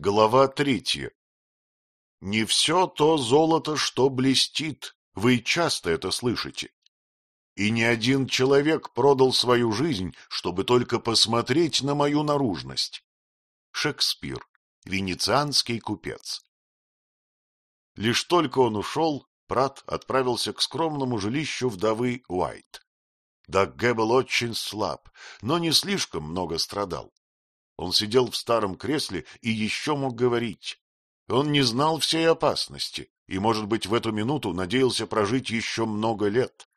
Глава третья. Не все то золото, что блестит, вы часто это слышите. И ни один человек продал свою жизнь, чтобы только посмотреть на мою наружность. Шекспир, венецианский купец. Лишь только он ушел, Прат отправился к скромному жилищу вдовы Уайт. Дагге был очень слаб, но не слишком много страдал. Он сидел в старом кресле и еще мог говорить. Он не знал всей опасности и, может быть, в эту минуту надеялся прожить еще много лет.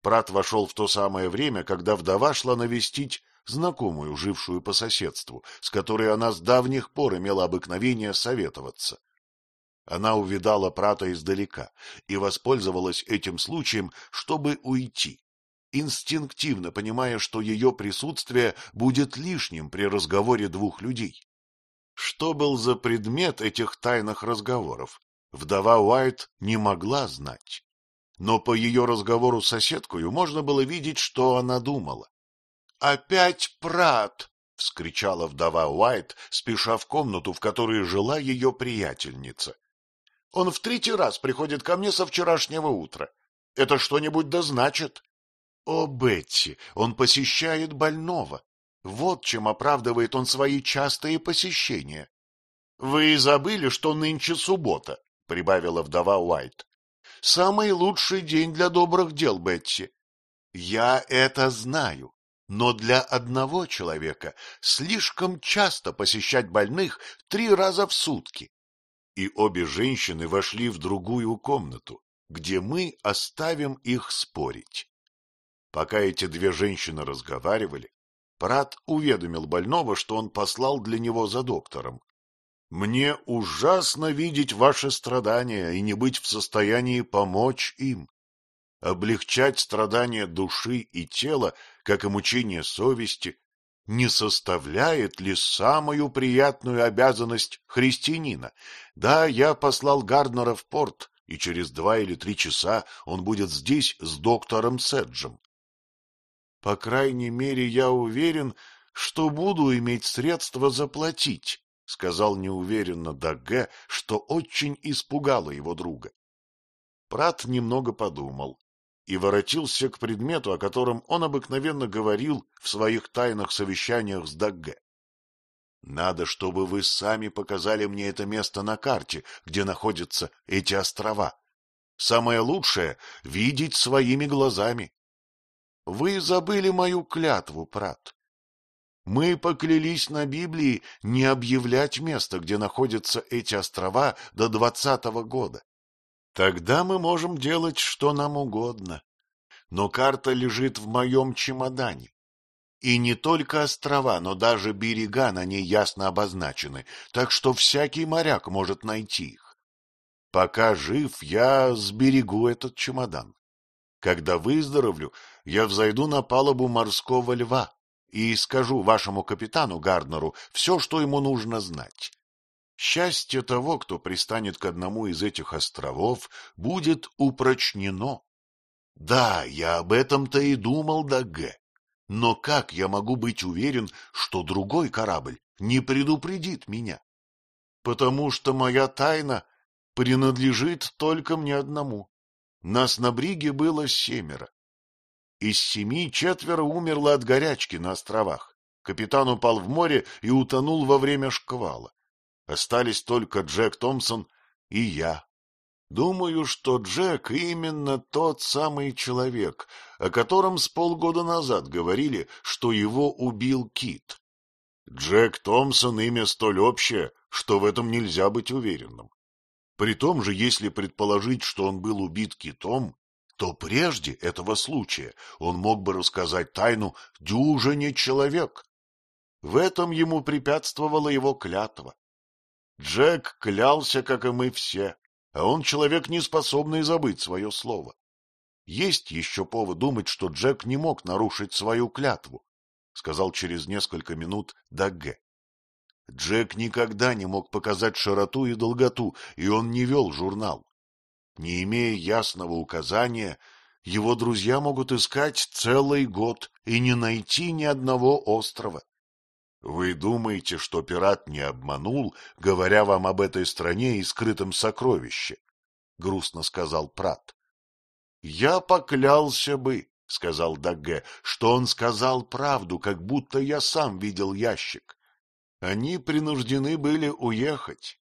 Прат вошел в то самое время, когда вдова шла навестить знакомую, жившую по соседству, с которой она с давних пор имела обыкновение советоваться. Она увидала Прата издалека и воспользовалась этим случаем, чтобы уйти инстинктивно понимая, что ее присутствие будет лишним при разговоре двух людей. Что был за предмет этих тайных разговоров, вдова Уайт не могла знать. Но по ее разговору с соседкою можно было видеть, что она думала. — Опять Прат! — вскричала вдова Уайт, спеша в комнату, в которой жила ее приятельница. — Он в третий раз приходит ко мне со вчерашнего утра. Это что-нибудь да значит? О, Бетти, он посещает больного. Вот чем оправдывает он свои частые посещения. — Вы забыли, что нынче суббота, — прибавила вдова Уайт. — Самый лучший день для добрых дел, Бетти. Я это знаю, но для одного человека слишком часто посещать больных три раза в сутки. И обе женщины вошли в другую комнату, где мы оставим их спорить. Пока эти две женщины разговаривали, Прат уведомил больного, что он послал для него за доктором. — Мне ужасно видеть ваши страдания и не быть в состоянии помочь им. Облегчать страдания души и тела, как и мучение совести, не составляет ли самую приятную обязанность христианина? Да, я послал Гарднера в порт, и через два или три часа он будет здесь с доктором Седжем. По крайней мере, я уверен, что буду иметь средства заплатить, — сказал неуверенно Дагге, что очень испугало его друга. Прат немного подумал и воротился к предмету, о котором он обыкновенно говорил в своих тайных совещаниях с Дагге. Надо, чтобы вы сами показали мне это место на карте, где находятся эти острова. Самое лучшее — видеть своими глазами. Вы забыли мою клятву, Прат. Мы поклялись на Библии не объявлять место, где находятся эти острова до двадцатого года. Тогда мы можем делать, что нам угодно. Но карта лежит в моем чемодане. И не только острова, но даже берега на ней ясно обозначены, так что всякий моряк может найти их. Пока жив, я сберегу этот чемодан. Когда выздоровлю, я взойду на палубу морского льва и скажу вашему капитану Гарднеру все, что ему нужно знать. Счастье того, кто пристанет к одному из этих островов, будет упрочнено. Да, я об этом-то и думал, Дагге. Но как я могу быть уверен, что другой корабль не предупредит меня? Потому что моя тайна принадлежит только мне одному. Нас на бриге было семеро. Из семи четверо умерло от горячки на островах. Капитан упал в море и утонул во время шквала. Остались только Джек Томпсон и я. Думаю, что Джек именно тот самый человек, о котором с полгода назад говорили, что его убил Кит. Джек Томпсон — имя столь общее, что в этом нельзя быть уверенным. При том же, если предположить, что он был убит китом, то прежде этого случая он мог бы рассказать тайну дюжине человек. В этом ему препятствовала его клятва. Джек клялся, как и мы все, а он человек, не способный забыть свое слово. Есть еще повод думать, что Джек не мог нарушить свою клятву, — сказал через несколько минут Дагге. Джек никогда не мог показать широту и долготу, и он не вел журнал. Не имея ясного указания, его друзья могут искать целый год и не найти ни одного острова. Вы думаете, что пират не обманул, говоря вам об этой стране и скрытом сокровище? — грустно сказал Прат. — Я поклялся бы, — сказал Дагге, — что он сказал правду, как будто я сам видел ящик. Они принуждены были уехать,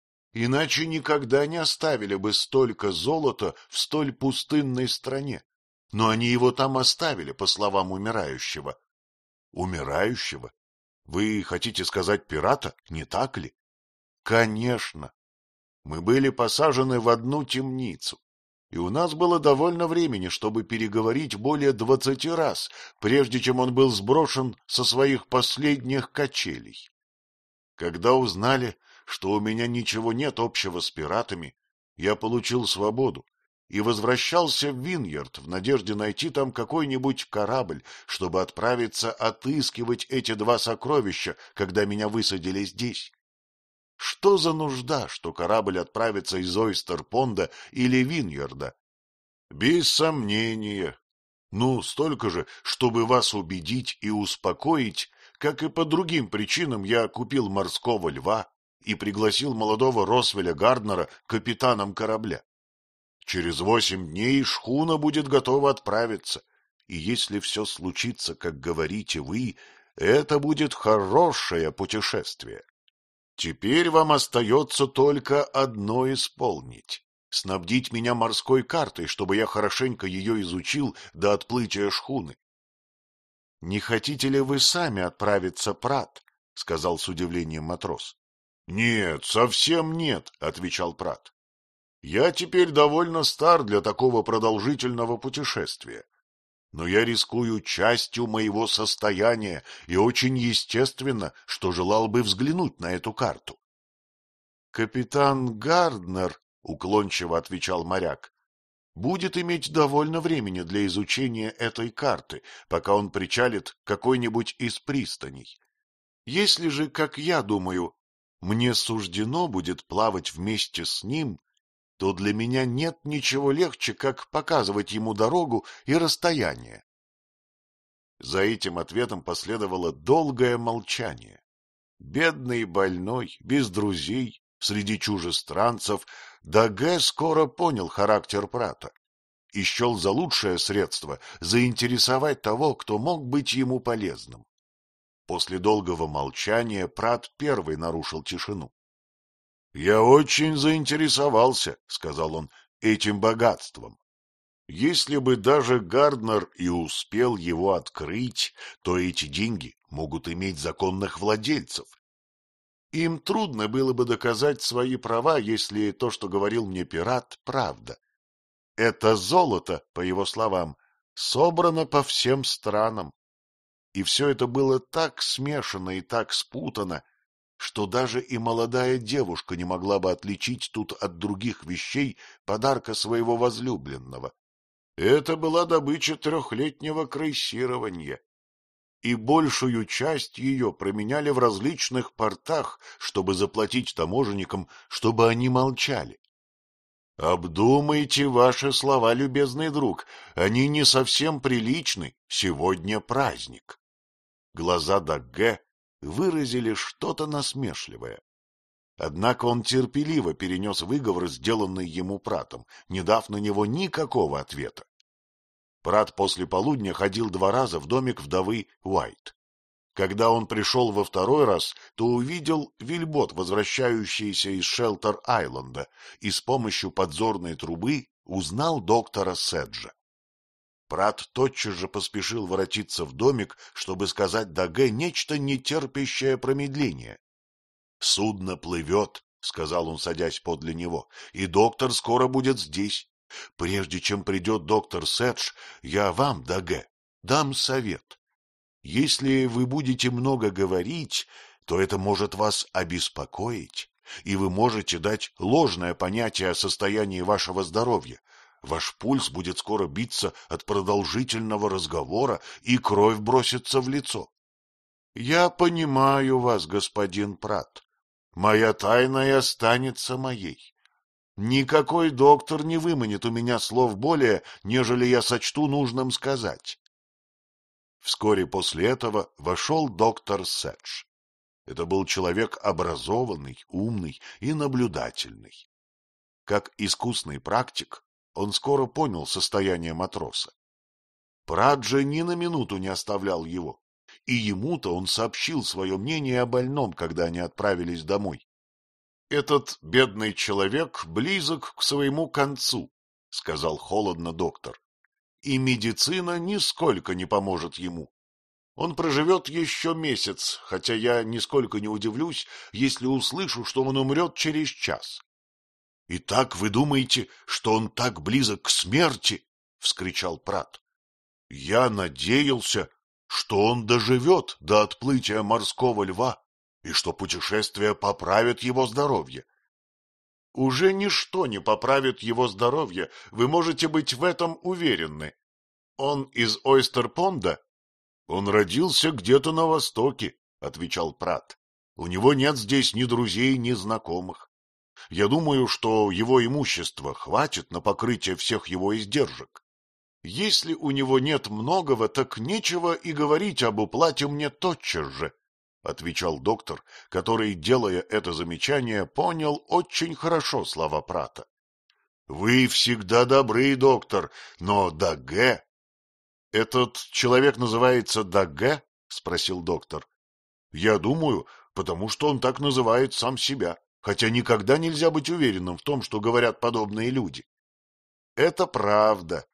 иначе никогда не оставили бы столько золота в столь пустынной стране. Но они его там оставили, по словам умирающего. — Умирающего? Вы хотите сказать пирата, не так ли? Конечно. Мы были посажены в одну темницу, и у нас было довольно времени, чтобы переговорить более двадцати раз, прежде чем он был сброшен со своих последних качелей. Когда узнали, что у меня ничего нет общего с пиратами, я получил свободу и возвращался в Виньерд в надежде найти там какой-нибудь корабль, чтобы отправиться отыскивать эти два сокровища, когда меня высадили здесь. Что за нужда, что корабль отправится из Ойстер-Понда или Виньерда? Без сомнения. Ну, столько же, чтобы вас убедить и успокоить, как и по другим причинам я купил морского льва и пригласил молодого Росвеля Гарднера капитаном корабля. Через восемь дней шхуна будет готова отправиться, и если все случится, как говорите вы, это будет хорошее путешествие. Теперь вам остается только одно исполнить — снабдить меня морской картой, чтобы я хорошенько ее изучил до отплытия шхуны. — Не хотите ли вы сами отправиться, Прат? — сказал с удивлением матрос. — Нет, совсем нет, — отвечал Прат. Я теперь довольно стар для такого продолжительного путешествия. Но я рискую частью моего состояния, и очень естественно, что желал бы взглянуть на эту карту. — Капитан Гарднер, — уклончиво отвечал моряк, — будет иметь довольно времени для изучения этой карты, пока он причалит какой-нибудь из пристаней. Если же, как я думаю, мне суждено будет плавать вместе с ним, то для меня нет ничего легче, как показывать ему дорогу и расстояние. За этим ответом последовало долгое молчание. Бедный больной, без друзей, среди чужестранцев, Даге скоро понял характер Прата и счел за лучшее средство заинтересовать того, кто мог быть ему полезным. После долгого молчания Прат первый нарушил тишину. Я очень заинтересовался, — сказал он, — этим богатством. Если бы даже Гарднер и успел его открыть, то эти деньги могут иметь законных владельцев. Им трудно было бы доказать свои права, если то, что говорил мне пират, правда. Это золото, по его словам, собрано по всем странам. И все это было так смешано и так спутано, что даже и молодая девушка не могла бы отличить тут от других вещей подарка своего возлюбленного. Это была добыча трехлетнего крейсирования, и большую часть ее променяли в различных портах, чтобы заплатить таможенникам, чтобы они молчали. Обдумайте ваши слова, любезный друг, они не совсем приличны, сегодня праздник. Глаза Дагге выразили что-то насмешливое. Однако он терпеливо перенес выговор, сделанный ему пратом, не дав на него никакого ответа. Прат после полудня ходил два раза в домик вдовы Уайт. Когда он пришел во второй раз, то увидел вильбот, возвращающийся из Шелтер-Айленда, и с помощью подзорной трубы узнал доктора Седжа. Прат тотчас же поспешил воротиться в домик, чтобы сказать Даге нечто нетерпящее промедления. — Судно плывет, — сказал он, садясь подле него, — и доктор скоро будет здесь. Прежде чем придет доктор Седж, я вам, Даге, дам совет. Если вы будете много говорить, то это может вас обеспокоить, и вы можете дать ложное понятие о состоянии вашего здоровья, Ваш пульс будет скоро биться от продолжительного разговора, и кровь бросится в лицо. Я понимаю вас, господин Прат. Моя тайна и останется моей. Никакой доктор не выманит у меня слов более, нежели я сочту нужным сказать. Вскоре после этого вошел доктор Седж. Это был человек образованный, умный и наблюдательный. Как искусный практик, он скоро понял состояние матроса. Прат же ни на минуту не оставлял его, и ему-то он сообщил свое мнение о больном, когда они отправились домой. Этот бедный человек близок к своему концу, — сказал холодно доктор. И медицина нисколько не поможет ему. Он проживет еще месяц, хотя я нисколько не удивлюсь, если услышу, что он умрет через час. — И так вы думаете, что он так близок к смерти? — вскричал Прат. — Я надеялся, что он доживет до отплытия морского льва и что путешествие поправит его здоровье. Уже ничто не поправит его здоровье, вы можете быть в этом уверены. Он из Ойстерпонда? Он родился где-то на востоке, — отвечал Прат. У него нет здесь ни друзей, ни знакомых. Я думаю, что его имущества хватит на покрытие всех его издержек. Если у него нет многого, так нечего и говорить об уплате мне тотчас же, — отвечал доктор, который, делая это замечание, понял очень хорошо слова Прата. — Вы всегда добрый, доктор, но Даге... — Этот человек называется Даге? — спросил доктор. — Я думаю, потому что он так называет сам себя, хотя никогда нельзя быть уверенным в том, что говорят подобные люди. — Это правда,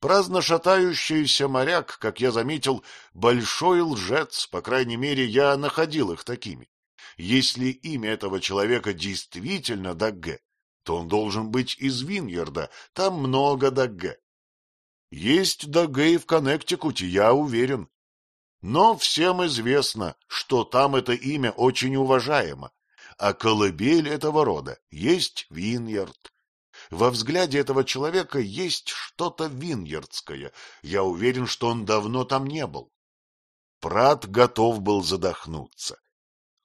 Праздно шатающийся моряк, как я заметил, большой лжец, по крайней мере, я находил их такими. Если имя этого человека действительно Дагге, то он должен быть из Виньерда, там много Дагге. Есть Дагге и в Коннектикуте, я уверен. Но всем известно, что там это имя очень уважаемо, а колыбель этого рода есть Виньерд. Во взгляде этого человека есть что-то виньердское. Я уверен, что он давно там не был. Прат готов был задохнуться.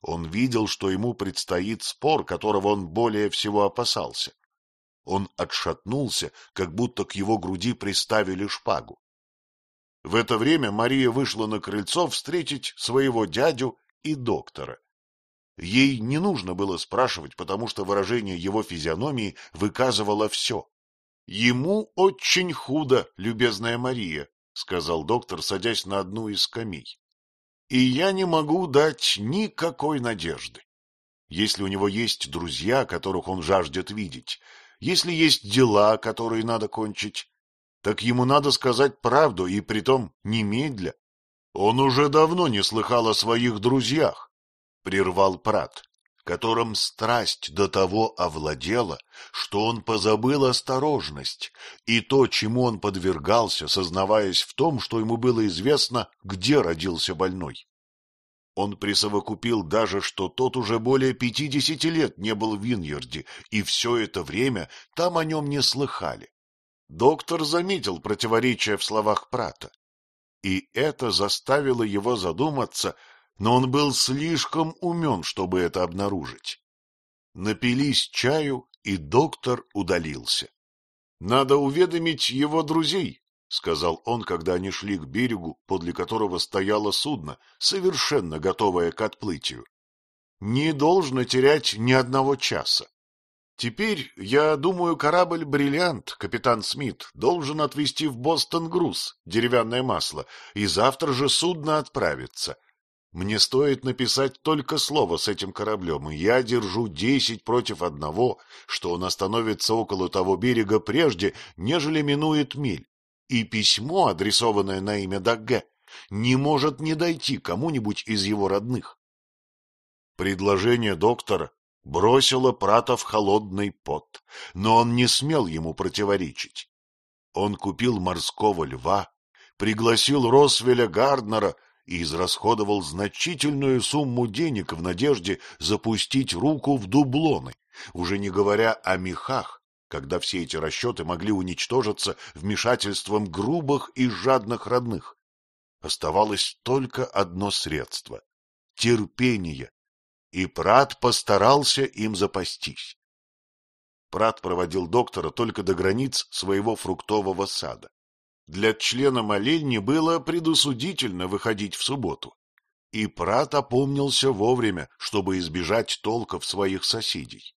Он видел, что ему предстоит спор, которого он более всего опасался. Он отшатнулся, как будто к его груди приставили шпагу. В это время Мария вышла на крыльцо встретить своего дядю и доктора. Ей не нужно было спрашивать, потому что выражение его физиономии выказывало все. — Ему очень худо, любезная Мария, — сказал доктор, садясь на одну из скамей. — И я не могу дать никакой надежды. Если у него есть друзья, которых он жаждет видеть, если есть дела, которые надо кончить, так ему надо сказать правду, и притом немедля. Он уже давно не слыхал о своих друзьях, — прервал Прат, которым страсть до того овладела, что он позабыл осторожность и то, чему он подвергался, сознаваясь в том, что ему было известно, где родился больной. Он присовокупил даже, что тот уже более пятидесяти лет не был в Виньерде, и все это время там о нем не слыхали. Доктор заметил противоречие в словах Прата, и это заставило его задуматься — но он был слишком умен, чтобы это обнаружить. Напились чаю, и доктор удалился. — Надо уведомить его друзей, — сказал он, когда они шли к берегу, подле которого стояло судно, совершенно готовое к отплытию. — Не должно терять ни одного часа. Теперь, я думаю, корабль «Бриллиант», капитан Смит, должен отвезти в Бостон груз, деревянное масло, и завтра же судно отправится. Мне стоит написать только слово с этим кораблем, и я держу десять против одного, что он остановится около того берега прежде, нежели минует миль. И письмо, адресованное на имя Дагге, не может не дойти кому-нибудь из его родных. Предложение доктора бросило Прата в холодный пот, но он не смел ему противоречить. Он купил морского льва, пригласил Росвеля Гарднера и израсходовал значительную сумму денег в надежде запустить руку в дублоны, уже не говоря о мехах, когда все эти расчеты могли уничтожиться вмешательством грубых и жадных родных. Оставалось только одно средство — терпение, и Прат постарался им запастись. Прат проводил доктора только до границ своего фруктового сада. Для члена молельни было предусудительно выходить в субботу. и Прат опомнился вовремя, чтобы избежать толков своих соседей.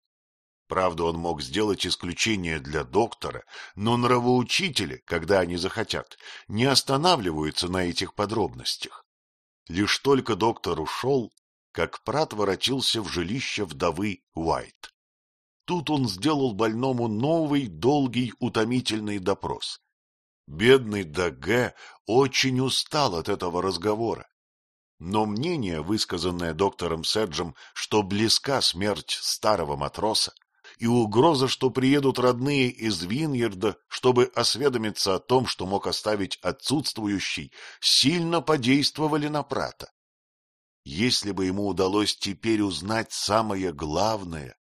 Правда, он мог сделать исключение для доктора, но нравоучители, когда они захотят, не останавливаются на этих подробностях. Лишь только доктор ушел, как Прат воротился в жилище вдовы Уайт. Тут он сделал больному новый, долгий, утомительный допрос. Бедный Даге очень устал от этого разговора. Но мнение, высказанное доктором Седжем, что близка смерть старого матроса, и угроза, что приедут родные из Виньерда, чтобы осведомиться о том, что мог оставить отсутствующий, сильно подействовали на Прата. Если бы ему удалось теперь узнать самое главное,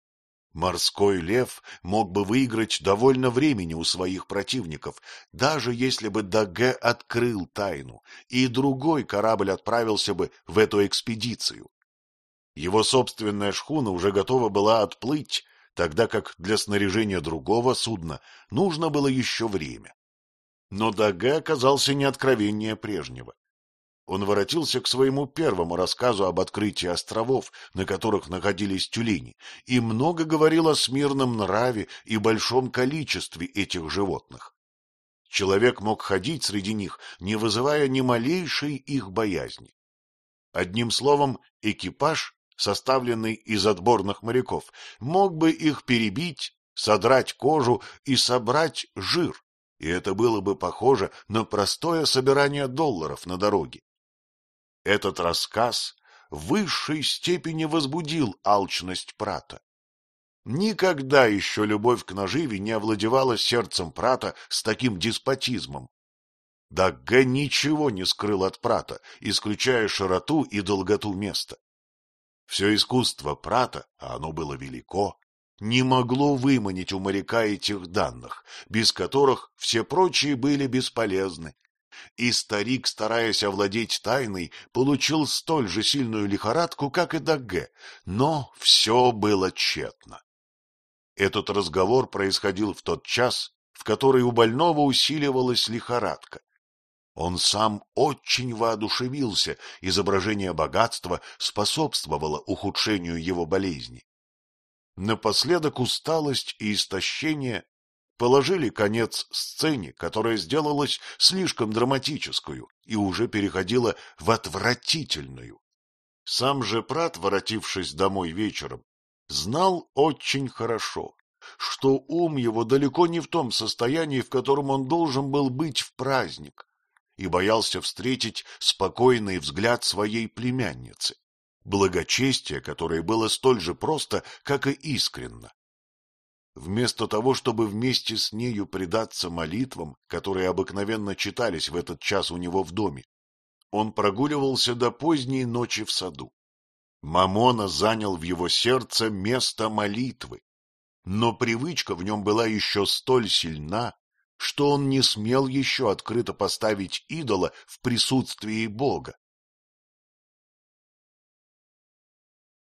морской лев мог бы выиграть довольно времени у своих противников, даже если бы Даге открыл тайну, и другой корабль отправился бы в эту экспедицию. Его собственная шхуна уже готова была отплыть, тогда как для снаряжения другого судна нужно было еще время. Но Даге оказался не откровеннее прежнего. Он воротился к своему первому рассказу об открытии островов, на которых находились тюлени, и много говорил о смирном нраве и большом количестве этих животных. Человек мог ходить среди них, не вызывая ни малейшей их боязни. Одним словом, экипаж составленный из отборных моряков, мог бы их перебить, содрать кожу и собрать жир, и это было бы похоже на простое собирание долларов на дороге. Этот рассказ в высшей степени возбудил алчность Прата. Никогда еще любовь к наживе не овладевала сердцем Прата с таким деспотизмом. Дагге ничего не скрыл от Прата, исключая широту и долготу места. Все искусство Прата, а оно было велико, не могло выманить у моряка этих данных, без которых все прочие были бесполезны. И старик, стараясь овладеть тайной, получил столь же сильную лихорадку, как и Дагге, но все было тщетно. Этот разговор происходил в тот час, в который у больного усиливалась лихорадка. Он сам очень воодушевился, изображение богатства способствовало ухудшению его болезни. Напоследок усталость и истощение положили конец сцене, которая сделалась слишком драматическую и уже переходила в отвратительную. Сам же Прат, воротившись домой вечером, знал очень хорошо, что ум его далеко не в том состоянии, в котором он должен был быть в праздник, и боялся встретить спокойный взгляд своей племянницы, благочестие, которое было столь же просто, как и искренно. Вместо того, чтобы вместе с нею предаться молитвам, которые обыкновенно читались в этот час у него в доме, он прогуливался до поздней ночи в саду. Мамона занял в его сердце место молитвы, но привычка в нем была еще столь сильна, что он не смел еще открыто поставить идола в присутствии Бога.